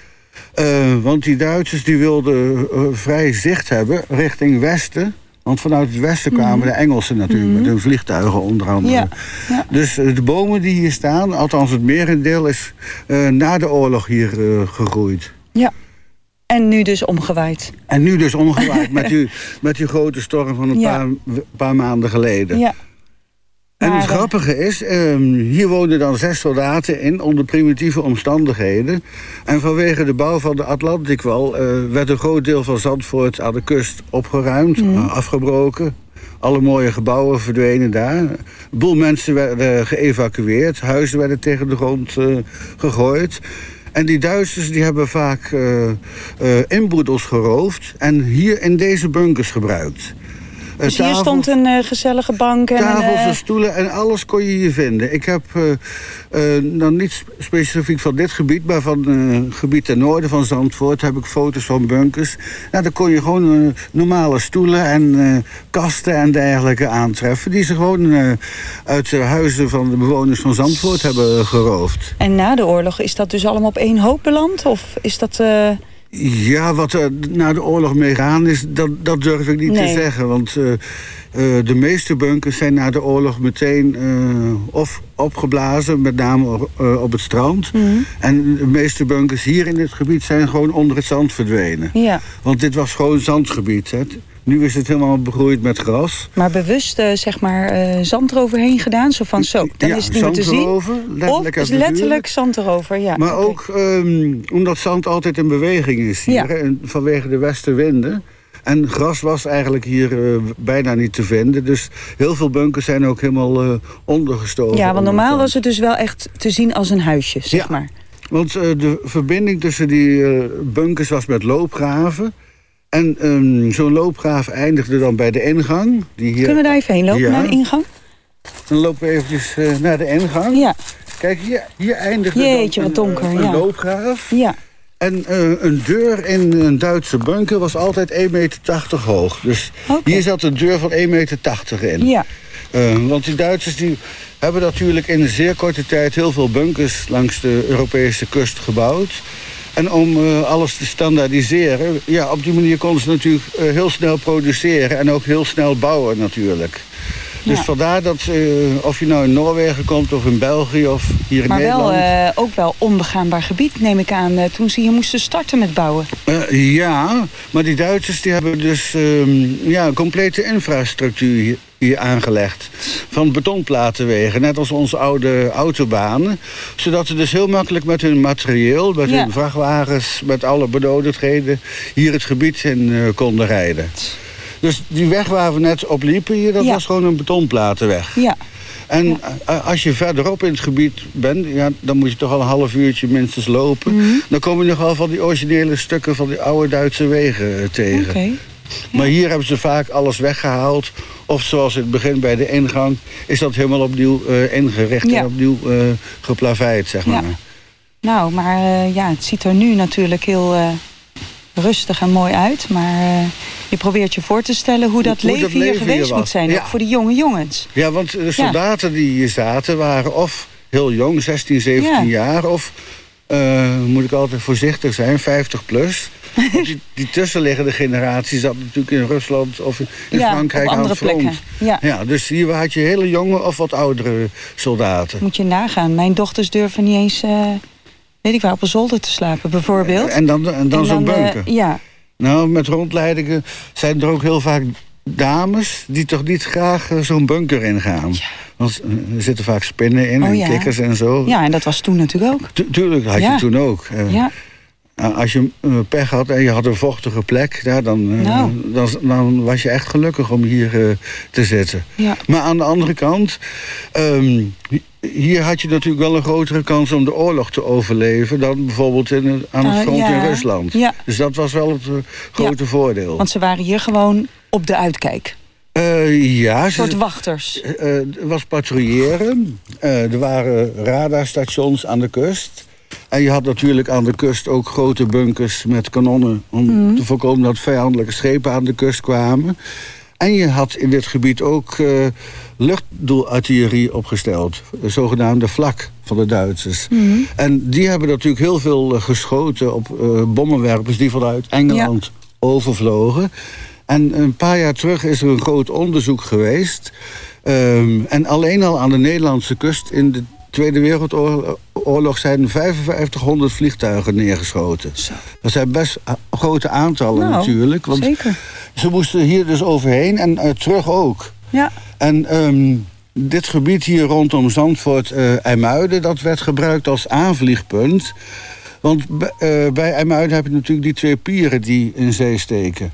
Want die Duitsers die wilden vrij zicht hebben richting westen. Want vanuit het westen kwamen de Engelsen natuurlijk met hun vliegtuigen onder andere. Ja. Ja. Dus eh, de bomen die hier staan, althans het merendeel, is eh, na de oorlog hier eh, gegroeid. Ja. En nu dus omgewaaid. En nu dus omgewaaid (laughs) met, die, met die grote storm van een Ja. paar, paar maanden geleden. Ja. En het eh, grappige is, ehm, hier woonden dan zes soldaten in onder primitieve omstandigheden. En vanwege de bouw van de Atlantikwal eh, werd een groot deel van Zandvoort aan de kust opgeruimd, Mhm. eh, afgebroken. Alle mooie gebouwen verdwenen daar. Een boel mensen werden geëvacueerd, huizen werden tegen de grond gegooid. En die Duitsers die hebben vaak inboedels geroofd en hier in deze bunkers gebruikt. Dus hier stond een eh, gezellige bank en Tafels en eh, stoelen en alles kon je hier vinden. Ik heb dan niet sp- specifiek van dit gebied, maar van het gebied ten noorden van Zandvoort heb ik foto's van bunkers. Nou, daar kon je gewoon normale stoelen en kasten en dergelijke aantreffen. Die ze gewoon uit de huizen van de bewoners van Zandvoort hebben geroofd. En na de oorlog is dat dus allemaal op één hoop beland? Of is dat... Ja, wat er na de oorlog mee gaan is, dat, dat durf ik niet Nee. te zeggen. Want eh, eh, de meeste bunkers zijn na de oorlog meteen eh, of opgeblazen, met name op, op het strand. Mhm. En de meeste bunkers hier in dit gebied zijn gewoon onder het zand verdwenen. Ja, Want dit was gewoon zandgebied. Hè. Nu is het helemaal begroeid met gras. maar bewust eh, zeg maar eh, zand eroverheen gedaan? Zo van zo, dan Ja, is het niet meer te zien. erover, letterlijk of is letterlijk zand erover, ja. Maar ook ehm, omdat zand altijd in beweging is hier, Ja. hè, en vanwege de westenwinden. En gras was eigenlijk hier eh, bijna niet te vinden. Dus heel veel bunkers zijn ook helemaal ondergestoken. Ja, want normaal was het dus wel echt te zien als een huisje, zeg Ja. maar. Want de verbinding tussen die bunkers was met loopgraven. En ehm, zo'n loopgraaf eindigde dan bij de ingang. Die hier... Kunnen we daar even heen lopen Ja. naar de ingang? Dan lopen we eventjes eh, naar de ingang. Ja. Kijk, hier, hier eindigde Jeetje, dan wat een, donker, eh, een ja. loopgraaf. Ja. En eh, een deur in een Duitse bunker was altijd 1,80 meter hoog. Dus hier zat een deur van 1,80 meter in. Ja. Eh, want die Duitsers die hebben natuurlijk in een zeer korte tijd... heel veel bunkers langs de Europese kust gebouwd. En om eh, alles te standaardiseren... ja, op die manier konden ze natuurlijk eh, heel snel produceren... en ook heel snel bouwen natuurlijk. Dus Ja. vandaar dat, eh, of je nou in Noorwegen komt of in België of hier in Maar Nederland... wel eh, ook wel onbegaanbaar gebied, neem ik aan, toen ze hier moesten starten met bouwen. Ja, maar die Duitsers die hebben dus ehm, ja, een complete infrastructuur hier, aangelegd. Van betonplatenwegen, net als onze oude autobanen. Zodat ze dus heel makkelijk met hun materieel, met Ja. hun vrachtwagens... met alle benodigdheden hier het gebied in eh, konden rijden. Dus die weg waar we net op liepen hier, dat Ja. was gewoon een betonplatenweg. Ja. En als je verderop in het gebied bent, ja, dan moet je toch al een half uurtje minstens lopen. Mhm. Dan kom je nogal van die originele stukken van die oude Duitse wegen eh, tegen. Oké. Maar hier hebben ze vaak alles weggehaald. Of zoals in het begin bij de ingang, is dat helemaal opnieuw eh, ingericht Ja. en opnieuw eh geplaveid, zeg maar. Ja. Nou, maar eh, ja, het ziet er nu natuurlijk heel rustig en mooi uit. Maar je probeert je voor te stellen hoe dat Hoe- leven dat hier leven geweest hier moet zijn. Ja. Ook voor die jonge jongens. Ja, want de soldaten die hier zaten waren of heel jong, 16, 17 Ja. jaar... of, moet ik altijd voorzichtig zijn, 50 plus. (laughs) Die, die tussenliggende generatie zat natuurlijk in Rusland of in Ja, Frankrijk aan het front. plekken. Ja. dus hier had je hele jonge of wat oudere soldaten. Moet je nagaan. Mijn dochters durven niet eens, eh, weet ik waar, op een zolder te slapen bijvoorbeeld. En dan, en dan zo'n eh, bunker. ja, Nou, met rondleidingen zijn er ook heel vaak dames die toch niet graag eh, zo'n bunker ingaan. Want er zitten vaak spinnen in Oh, en ja. kikkers en zo. ja, en dat was toen natuurlijk ook. Tu- tuurlijk, had Ja. je toen ook. Ja. Eh, Als je eh, pech had en je had een vochtige plek, ja, dan, eh, Nou. dan, dan was je echt gelukkig om hier eh, te zitten. Ja. Maar aan de andere kant, ehm, hier had je natuurlijk wel een grotere kans om de oorlog te overleven dan bijvoorbeeld in, aan het Eh, front ja. in Rusland. Ja. Dus dat was wel het grote voordeel. Want ze waren hier gewoon op de uitkijk. Ja, Een ze- soort wachters. er was patrouilleren. Er waren radarstations aan de kust. En je had natuurlijk aan de kust ook grote bunkers met kanonnen... om Mhm. te voorkomen dat vijandelijke schepen aan de kust kwamen. En je had in dit gebied ook eh, luchtdoelartillerie opgesteld. De zogenaamde vlak van de Duitsers. Mhm. En die hebben natuurlijk heel veel eh, geschoten op eh, bommenwerpers... die vanuit Engeland overvlogen. En een paar jaar terug is er een groot onderzoek geweest. Ehm, en alleen al aan de Nederlandse kust in de Tweede Wereldoorlog zijn 5500 vliegtuigen neergeschoten. Dat zijn best a- grote aantallen Nou, natuurlijk. Want zeker. ze moesten hier dus overheen en eh, terug ook. Ja. En ehm, dit gebied hier rondom Zandvoort, eh IJmuiden, dat werd gebruikt als aanvliegpunt. Want eh, bij IJmuiden heb je natuurlijk die twee pieren die in zee steken.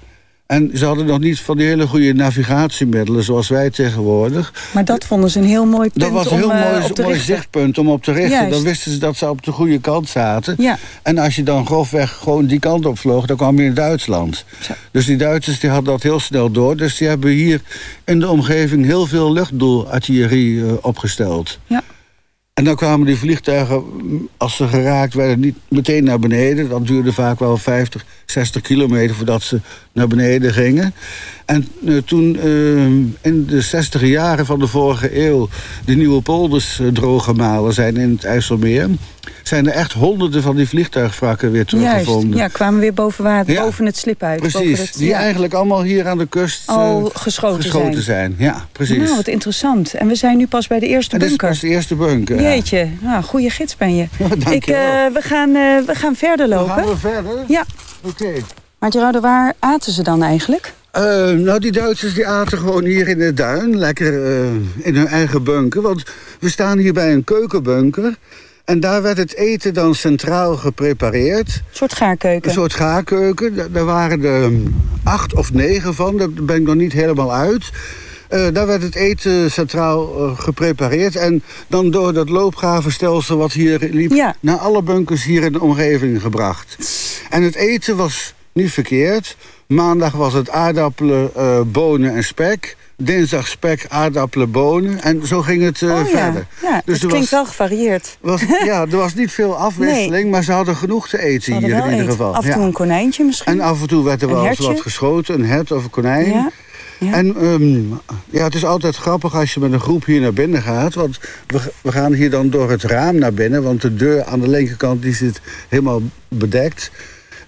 En ze hadden nog niet van die hele goede navigatiemiddelen zoals wij tegenwoordig. Maar dat vonden ze een heel mooi punt Dat was een heel eh, mooi, op zichtpunt om op te richten. Juist. Dan wisten ze dat ze op de goede kant zaten. Ja. En als je dan grofweg gewoon die kant op vloog, dan kwam je in Duitsland. Dus die Duitsers die hadden dat heel snel door. Dus die hebben hier in de omgeving heel veel luchtdoelartillerie eh, opgesteld. Ja. En dan kwamen die vliegtuigen, als ze geraakt werden, niet meteen naar beneden. Dat duurde vaak wel 50, 60 kilometer voordat ze naar beneden gingen. En eh, toen eh, in de 60 jaren van de vorige eeuw de nieuwe polders eh, drooggemalen zijn in het IJsselmeer... zijn er echt honderden van die vliegtuigwrakken weer Juist, teruggevonden. ja, kwamen weer boven water, Ja. boven het slip uit. Precies, het, die ja. eigenlijk allemaal hier aan de kust Al geschoten, geschoten zijn. Ja, precies. Nou, wat interessant. En we zijn nu pas bij de eerste En dit is bunker. pas de eerste bunker. ja. Jeetje, nou, goede gids ben je. (laughs) dankjewel. Ik, eh, we, gaan, we gaan verder lopen. gaan we verder? Ja. Oké. Maar Gerardo, waar aten ze dan eigenlijk? Eh, nou, die Duitsers die aten gewoon hier in de duin. Lekker eh, in hun eigen bunker. Want we staan hier bij een keukenbunker. En daar werd het eten dan centraal geprepareerd. Een soort gaarkeuken. Een soort gaarkeuken. Da- Daar waren er acht of negen van. Daar ben ik nog niet helemaal uit. Eh, daar werd het eten centraal geprepareerd. En dan door dat loopgravenstelsel wat hier liep... naar alle bunkers hier in de omgeving gebracht. En het eten was niet verkeerd. Maandag was het aardappelen, eh, bonen en spek. Dinsdag spek, aardappelen, bonen. En zo ging het eh, oh ja, verder. ja Dus het er klinkt was- wel gevarieerd. was, (laughs) ja, er was niet veel afwisseling, maar ze hadden genoeg te eten hier in ieder geval. Af en toe Ja. een konijntje misschien. En af en toe werd er Een wel eens wat geschoten, een hert of een konijn. Ja, ja. En ehm, ja, het is altijd grappig als je met een groep hier naar binnen gaat. Want we, we gaan hier dan door het raam naar binnen. Want de deur aan de linkerkant die zit helemaal bedekt.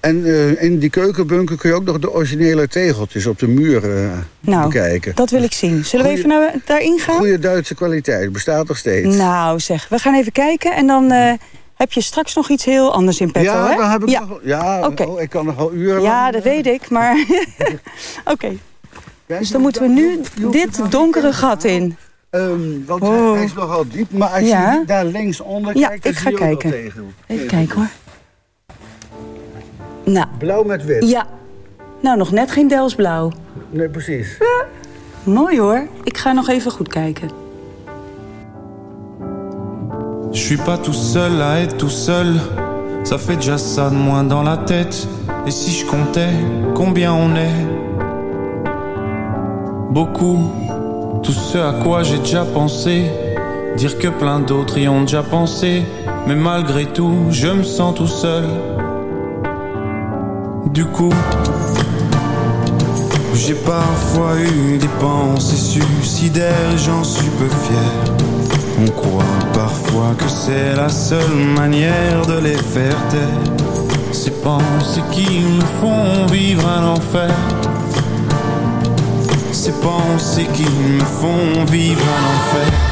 En eh, in die keukenbunker kun je ook nog de originele tegeltjes op de muur eh, nou, bekijken. dat wil ik zien. Zullen we even naar, daarin gaan? Goede Duitse kwaliteit, bestaat nog steeds. Nou zeg, we gaan even kijken. En dan eh, heb je straks nog iets heel anders in petto, ja, hè? dan heb ik ja. nog... Ja, Oké. oh, ik kan nog al uren Ja, lang- dat weet ik, maar... (laughs) Oké. Dus dan moeten we nu dit donkere gat in. Ehm, want Oh. hij is nogal diep, maar als Ja. je daar linksonder Ja, kijkt... dan ik zie ga je ook kijken. wel tegel. Even kijken hoor. Nou, Blauw met wit. ja. Nou, nog net geen Delsblauw. Nee, precies. Mooi hoor. Ik ga nog even goed kijken. Je suis pas tout seul à être tout seul. Ça fait déjà ça de moins dans la tête. Et si je comptais combien on est Beaucoup. Tout ce à quoi j'ai déjà pensé. Dire que plein d'autres y ont déjà pensé. Mais malgré tout, je me sens tout seul. Du coup, j'ai parfois eu des pensées suicidaires, j'en suis peu fier. On croit parfois que c'est la seule manière de les faire taire. Ces pensées qui me font vivre un enfer. Ces pensées qui me font vivre un enfer.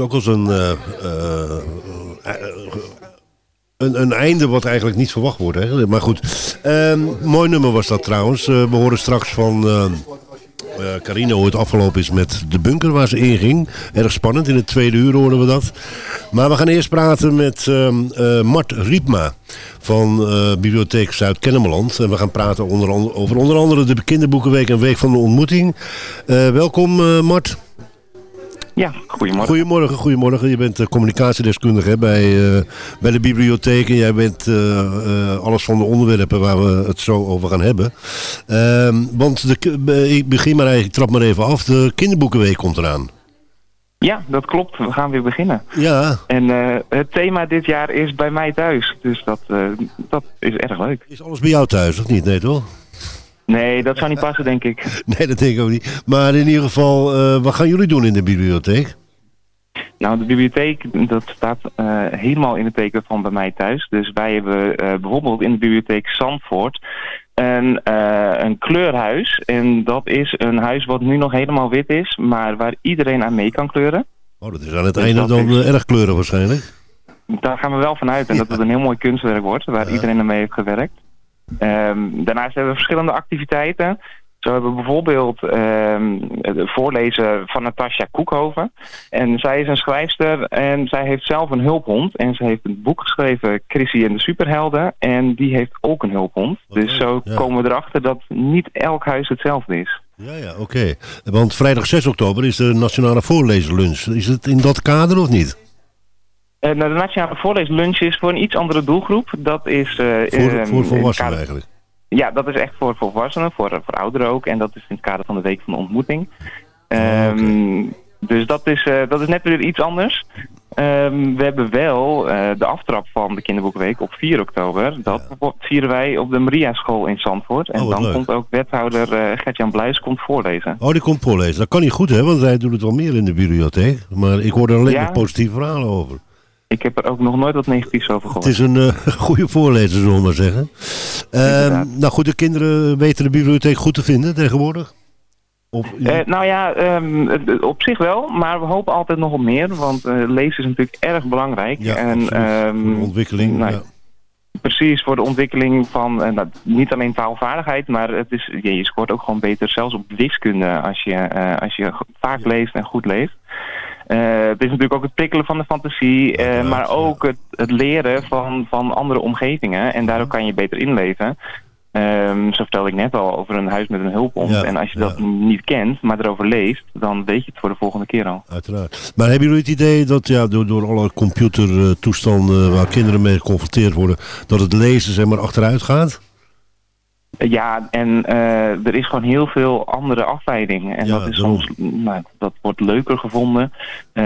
Ook als een, eh, eh, eh, een, een einde wat eigenlijk niet verwacht wordt. Hè? Maar goed, Ehm, mooi nummer was dat trouwens. We horen straks van Carino hoe het afgelopen is met de bunker waar ze in ging. Erg spannend, in het tweede uur horen we dat. Maar we gaan eerst praten met ehm, eh, Mart Riepma van Bibliotheek Zuid-Kennemerland. En we gaan praten onder over onder andere de Kinderboekenweek en Week van de Ontmoeting. Welkom Mart. Ja, goedemorgen. Goedemorgen, goedemorgen. Je bent eh, communicatiedeskundige hè, bij, eh, bij de bibliotheek. En jij bent eh, eh, alles van de onderwerpen waar we het zo over gaan hebben. Ehm, want de, ik begin maar eigenlijk, ik trap maar even af. De kinderboekenweek komt eraan. Ja, dat klopt. We gaan weer beginnen. Ja. En eh, het thema dit jaar is bij mij thuis. Dus dat, eh, dat is erg leuk. Is alles bij jou thuis, of niet? Nee, toch? Nee, dat zou niet passen, denk ik. (laughs) Nee, dat denk ik ook niet. Maar in ieder geval, eh, wat gaan jullie doen in de bibliotheek? Nou, de bibliotheek, dat staat eh, helemaal in het teken van bij mij thuis. Dus wij hebben eh, bijvoorbeeld in de bibliotheek Zandvoort een, een kleurhuis. En dat is een huis wat nu nog helemaal wit is, maar waar iedereen aan mee kan kleuren. Oh, dat is aan het Dus einde dan is- erg kleuren waarschijnlijk. Daar gaan we wel van uit. En dat het een heel mooi kunstwerk wordt, waar iedereen aan mee heeft gewerkt. Ehm, daarnaast hebben we verschillende activiteiten. Zo hebben we bijvoorbeeld ehm, het voorlezen van Natasja Koekhoven. En zij is een schrijfster en zij heeft zelf een hulphond. En ze heeft een boek geschreven, Chrissy en de Superhelden. En die heeft ook een hulphond. Dus zo ja. komen we erachter dat niet elk huis hetzelfde is. Ja, ja, oké. Want vrijdag 6 oktober is de Nationale Voorlezenlunch. Is het in dat kader of niet? En de Nationale Voorleeslunch is voor een iets andere doelgroep. Dat is... eh, Voor, ehm, voor volwassenen eigenlijk. Ja, dat is echt voor volwassenen, voor, voor ouderen ook. En dat is in het kader van de Week van de Ontmoeting. Ehm, Dus dat is, eh, dat is net weer iets anders. Ehm, we hebben wel eh, de aftrap van de Kinderboekenweek op 4 oktober. Dat vieren wij op de Maria School in Zandvoort. En Oh, dan leuk. komt ook wethouder eh Gert-Jan Bluis komt voorlezen. Oh, die komt voorlezen. Dat kan niet goed, hè? Want hij doet het wel meer in de bibliotheek. Maar ik hoor er alleen Ja. maar positieve verhalen over. Ik heb er ook nog nooit wat negatiefs over gehoord. Het is een eh, (laughs) goede voorlezer, zullen we maar zeggen. Ehm, nou goed, de kinderen weten de bibliotheek goed te vinden tegenwoordig? Eh, nou ja, ehm, op zich wel, maar we hopen altijd nog op meer, want eh, lezen is natuurlijk erg belangrijk. Ja, en, ehm, Voor de ontwikkeling, nou, ja. Precies, voor de ontwikkeling van nou, niet alleen taalvaardigheid, maar het is, je, je scoort ook gewoon beter zelfs op wiskunde als je, als je vaak leest en goed leest. Eh, het is natuurlijk ook het prikkelen van de fantasie, eh, maar ook het, het leren van, van andere omgevingen. En daardoor kan je beter inleven. Ehm, zo vertelde ik net al over een huis met een hulphond. Ja, en als je dat niet kent, maar erover leest, dan weet je het voor de volgende keer al. Uiteraard. Maar hebben jullie het idee dat ja, door, door alle computertoestanden waar kinderen mee geconfronteerd worden, dat het lezen zeg maar achteruit gaat? Ja, en eh, er is gewoon heel veel andere afleiding. En dat is soms, nou, dat wordt leuker gevonden. Eh,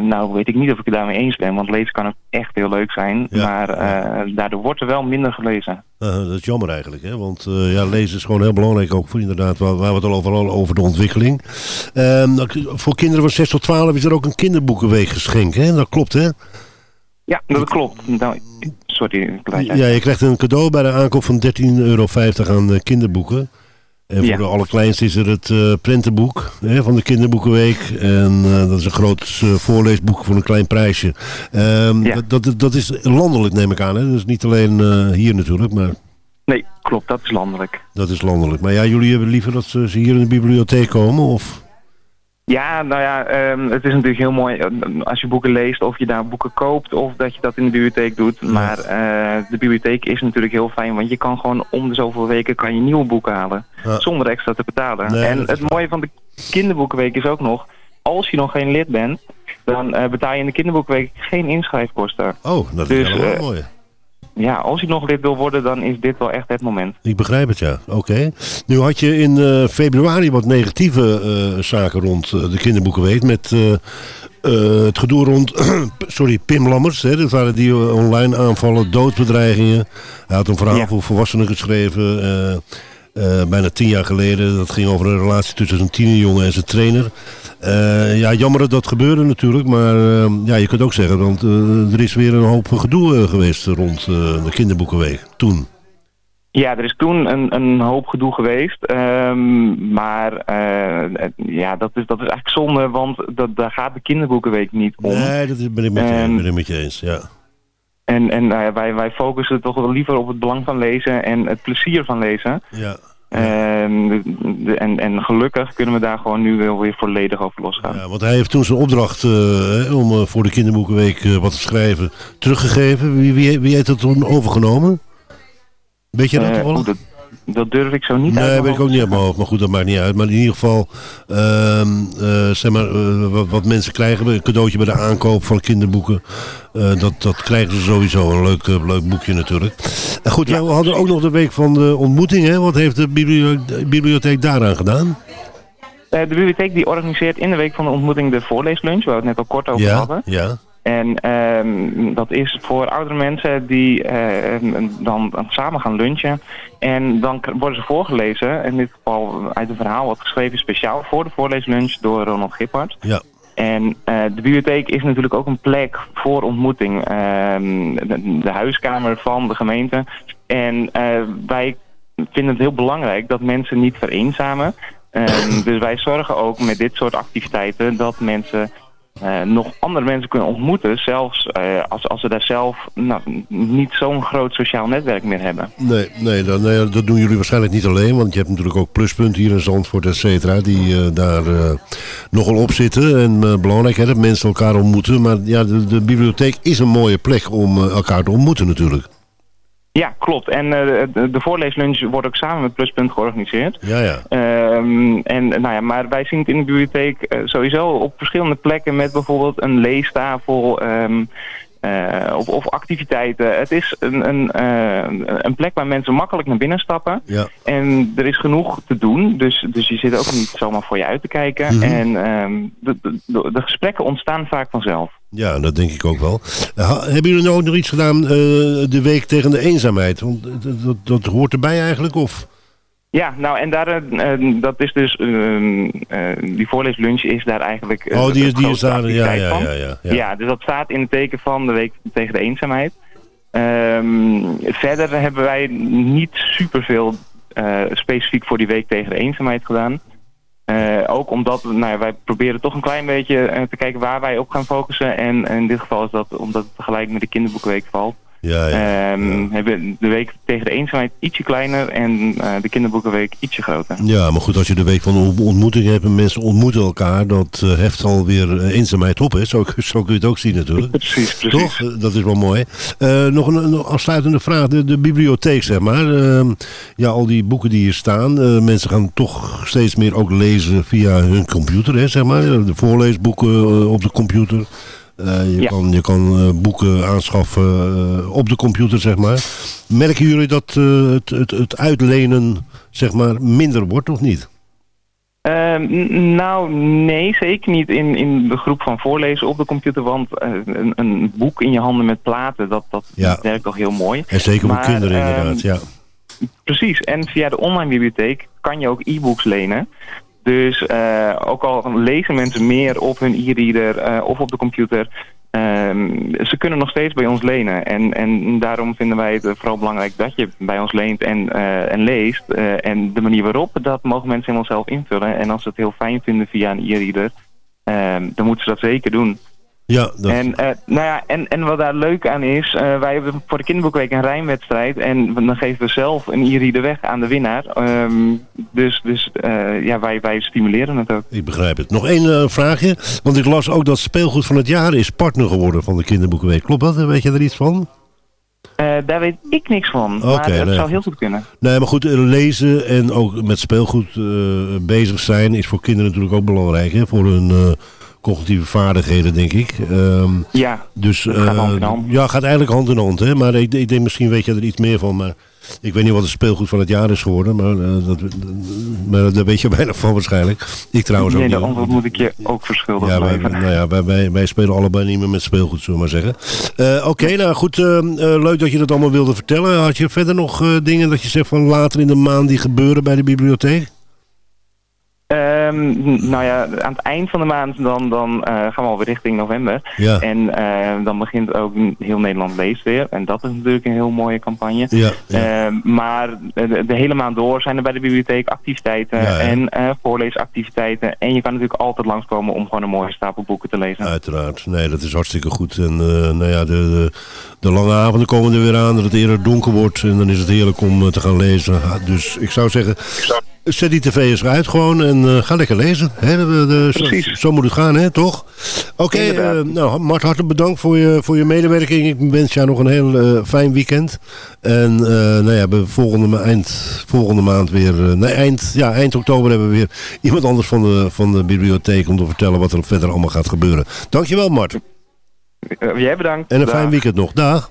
nou, weet ik niet of ik het daarmee eens ben, want lezen kan ook echt heel leuk zijn. Maar eh, daardoor wordt er wel minder gelezen. Dat is jammer eigenlijk, hè? want ja, lezen is gewoon heel belangrijk, ook voor inderdaad, waar, waar we het al over hadden, over de ontwikkeling. Uh, voor kinderen van 6 tot 12 is er ook een kinderboekenweek geschenkt, hè? Dat klopt, hè? Ja, dat klopt. Nou, sorry. Ja, je krijgt een cadeau bij de aankoop van 13,50 euro aan uh, kinderboeken. En voor Ja. de allerkleinste is er het uh, prentenboek hè, van de kinderboekenweek. En uh, dat is een groot uh, voorleesboek voor een klein prijsje. Um, Ja. dat, dat, dat is landelijk neem ik aan. Hè? Dus niet alleen hier natuurlijk, maar Nee, klopt. Dat is landelijk. dat is landelijk. Maar ja, jullie hebben liever dat ze, ze hier in de bibliotheek komen? Of? Ja, nou ja, ehm, het is natuurlijk heel mooi eh, als je boeken leest of je daar boeken koopt of dat je dat in de bibliotheek doet. Maar eh, de bibliotheek is natuurlijk heel fijn, want je kan gewoon om de zoveel weken kan je nieuwe boeken halen. Ja. Zonder extra te betalen. Nee, en het mooie van de kinderboekenweek is ook nog, als je nog geen lid bent, dan eh, betaal je in de kinderboekenweek geen inschrijfkosten. Oh, dat is Dus, helemaal mooi. Ja, als je nog lid wil worden, dan is dit wel echt het moment. Ik begrijp het, ja. Oké. Nu had je in eh, februari wat negatieve eh, zaken rond eh, de kinderboekenweek. Met het gedoe rond, (clears throat) sorry, Pim Lammers. Hè, dat waren die online aanvallen, doodbedreigingen. Hij had een verhaal Ja. voor volwassenen geschreven. Eh, bijna tien jaar geleden. Dat ging over een relatie tussen een tienerjongen en zijn trainer. Eh, ja, jammer dat dat gebeurde natuurlijk. Maar eh, ja, je kunt ook zeggen, want er is weer een hoop gedoe geweest rond de kinderboekenweek. Toen. Ja, er is toen een, een hoop gedoe geweest. ehm, maar ja, dat is, dat is eigenlijk zonde, want dat, daar gaat de kinderboekenweek niet om. Nee, dat is- ben ik met je, En- ben ik met je eens, ja. En, en nou wij, wij focussen toch wel liever op het belang van lezen en het plezier van lezen. Ja. En, de- en, en gelukkig kunnen we daar gewoon nu weer volledig over losgaan. Ja, want hij heeft toen zijn opdracht eh, om eh, voor de kinderboekenweek eh, wat te schrijven teruggegeven. Wie, wie, wie heeft dat toen overgenomen? Weet je dat toevallig? Dat, durf ik zo niet uit Nee, weet ik ook niet uit mijn hoofd. Maar goed, dat maakt niet uit. Maar in ieder geval, ehm, eh, zeg maar, eh, wat, wat mensen krijgen, een cadeautje bij de aankoop van kinderboeken. eh, dat, dat krijgen ze sowieso. Een leuk, leuk boekje natuurlijk. En goed, we hadden ook nog de week van de ontmoeting. Hè? Wat heeft de bibliotheek, daaraan gedaan? De bibliotheek die organiseert in de week van de ontmoeting de voorleeslunch, waar we het net al kort over Ja, hadden. ja. En ehm, dat is voor oudere mensen die eh, dan, samen gaan lunchen. En dan worden ze voorgelezen. In dit geval uit een verhaal wat geschreven is speciaal voor de voorleeslunch door Ronald Gippard. Ja. En eh, de bibliotheek is natuurlijk ook een plek voor ontmoeting. Ehm, de, de huiskamer van de gemeente. En eh, wij vinden het heel belangrijk dat mensen niet vereenzamen. Ehm, dus wij zorgen ook met dit soort activiteiten dat mensen eh, nog andere mensen kunnen ontmoeten. Zelfs eh, als, als ze daar zelf nou, niet zo'n groot sociaal netwerk meer hebben. Nee, nee, dat, nee, dat doen jullie waarschijnlijk niet alleen. Want je hebt natuurlijk ook Pluspunt hier in Zandvoort, et cetera. Die eh, daar eh, nogal op zitten. En eh, belangrijk hè, dat mensen elkaar ontmoeten. Maar ja, de, bibliotheek is een mooie plek om eh, elkaar te ontmoeten natuurlijk. Ja, klopt. En eh, de, voorleeslunch wordt ook samen met Pluspunt georganiseerd. Ja, ja. Ehm, en, nou ja, maar wij zien het in de bibliotheek eh, sowieso op verschillende plekken met bijvoorbeeld een leestafel ehm, eh, of, of activiteiten. Het is een, een, eh, een plek waar mensen makkelijk naar binnen stappen. Ja. En er is genoeg te doen, dus, dus je zit ook niet zomaar voor je uit te kijken. Mhm. En ehm, de, de, de, gesprekken ontstaan vaak vanzelf. Ja, dat denk ik ook wel. Eh, ha- hebben jullie nou ook nog iets gedaan de week tegen de eenzaamheid? Want dat, dat, dat hoort erbij eigenlijk, of? Ja, nou en daar, eh, eh, dat is dus, eh, die voorleeslunch is daar eigenlijk Oh, die is, die is daar, ja, ja, ja, ja. ja. Ja, dus dat staat in het teken van de week tegen de eenzaamheid. Ehm, verder hebben wij niet superveel specifiek voor die week tegen de eenzaamheid gedaan. Ook omdat nou ja, wij proberen toch een klein beetje te kijken waar wij op gaan focussen. En, en in dit geval is dat omdat het gelijk met de kinderboekenweek valt. Ja, ja. Ehm, hebben de week tegen de eenzaamheid ietsje kleiner en eh, de kinderboekenweek ietsje groter. Ja, maar goed, als je de week van ontmoeting hebt en mensen ontmoeten elkaar, dat eh, heft alweer eh, eenzaamheid op, hè? Zo, (laughs) zo kun je het ook zien natuurlijk. (laughs) Precies, precies. Toch? Dat is wel mooi. Nog een, een afsluitende vraag, de, de bibliotheek zeg maar. Ehm, ja, al die boeken die hier staan, mensen gaan toch steeds meer ook lezen via hun computer, hè, zeg maar. De voorleesboeken op de computer. Eh, je, Ja. kan, je kan eh, boeken aanschaffen eh, op de computer, zeg maar. Merken jullie dat het, het, het uitlenen, zeg maar, minder wordt of niet? Ehm, nou, nee, zeker niet in, in de groep van voorlezen op de computer. Want een, een boek in je handen met platen, dat, dat Ja. werkt toch heel mooi. En zeker voor kinderen ehm, inderdaad, ja. Precies, en via de online bibliotheek kan je ook e-books lenen. Dus eh, ook al lezen mensen meer op hun e-reader eh, of op de computer, ehm, ze kunnen nog steeds bij ons lenen. En, en daarom vinden wij het vooral belangrijk dat je bij ons leent en, eh, en leest. En de manier waarop, dat mogen mensen helemaal zelf invullen. En als ze het heel fijn vinden via een e-reader, ehm, dan moeten ze dat zeker doen. Ja, dat, En, eh, nou ja, en, en wat daar leuk aan is, eh, wij hebben voor de kinderboekweek een rijmwedstrijd en dan geven we zelf een e-reader weg aan de winnaar. Ehm, dus dus eh, ja, wij, wij stimuleren het ook. Ik begrijp het. Nog één vraagje. Want ik las ook dat speelgoed van het jaar is partner geworden van de kinderboekenweek. Klopt dat? Weet je er iets van? Daar weet ik niks van, maar nee. zou heel goed kunnen. Nee, maar goed, lezen en ook met speelgoed bezig zijn is voor kinderen natuurlijk ook belangrijk. Hè? Voor hun cognitieve vaardigheden, denk ik. Ehm, Ja, dus, gaat eh, hand in hand. Ja, gaat eigenlijk hand in hand. Hè? Maar ik, ik denk, misschien weet je er iets meer van. Maar ik weet niet wat het speelgoed van het jaar is geworden. Maar, eh, dat, maar daar weet je (laughs) weinig van waarschijnlijk. Ik trouwens ook nee, de antwoord moet ik je ook verschuldigd Ja, wij, nou ja, wij, wij, wij spelen allebei niet meer met speelgoed, zullen we maar zeggen. Eh, Oké, nou goed, eh, eh, leuk dat je dat allemaal wilde vertellen. Had je verder nog dingen dat je zegt van later in de maand die gebeuren bij de bibliotheek? Ehm, nou ja, aan het eind van de maand dan, dan eh, gaan we alweer richting november. Ja. En eh, dan begint ook heel Nederland leest weer. En dat is natuurlijk een heel mooie campagne. Ja, Ehm, maar de, de hele maand door zijn er bij de bibliotheek activiteiten Ja, ja. en eh, voorleesactiviteiten. En je kan natuurlijk altijd langskomen om gewoon een mooie stapel boeken te lezen. Uiteraard. Nee, dat is hartstikke goed. En eh, nou ja, de, de, de lange avonden komen er weer aan, dat het eerder donker wordt. En dan is het heerlijk om te gaan lezen. Dus ik zou zeggen, zet die tv eens uit gewoon en eh, ga lekker lezen. Hè? De, de- zo, Precies. zo moet het gaan, hè? toch? Oké, Inderdaad. eh, nou Mart, hartelijk bedankt voor je, voor je medewerking. Ik wens jou nog een heel eh, fijn weekend. En eh, nou ja, we volgende, eind, volgende maand weer, eh, nee, eind, ja, eind oktober hebben we weer iemand anders van de, van de bibliotheek om te vertellen wat er verder allemaal gaat gebeuren. Dankjewel Mart. Eh, jij bedankt. En een Dag. fijn weekend nog. Dag.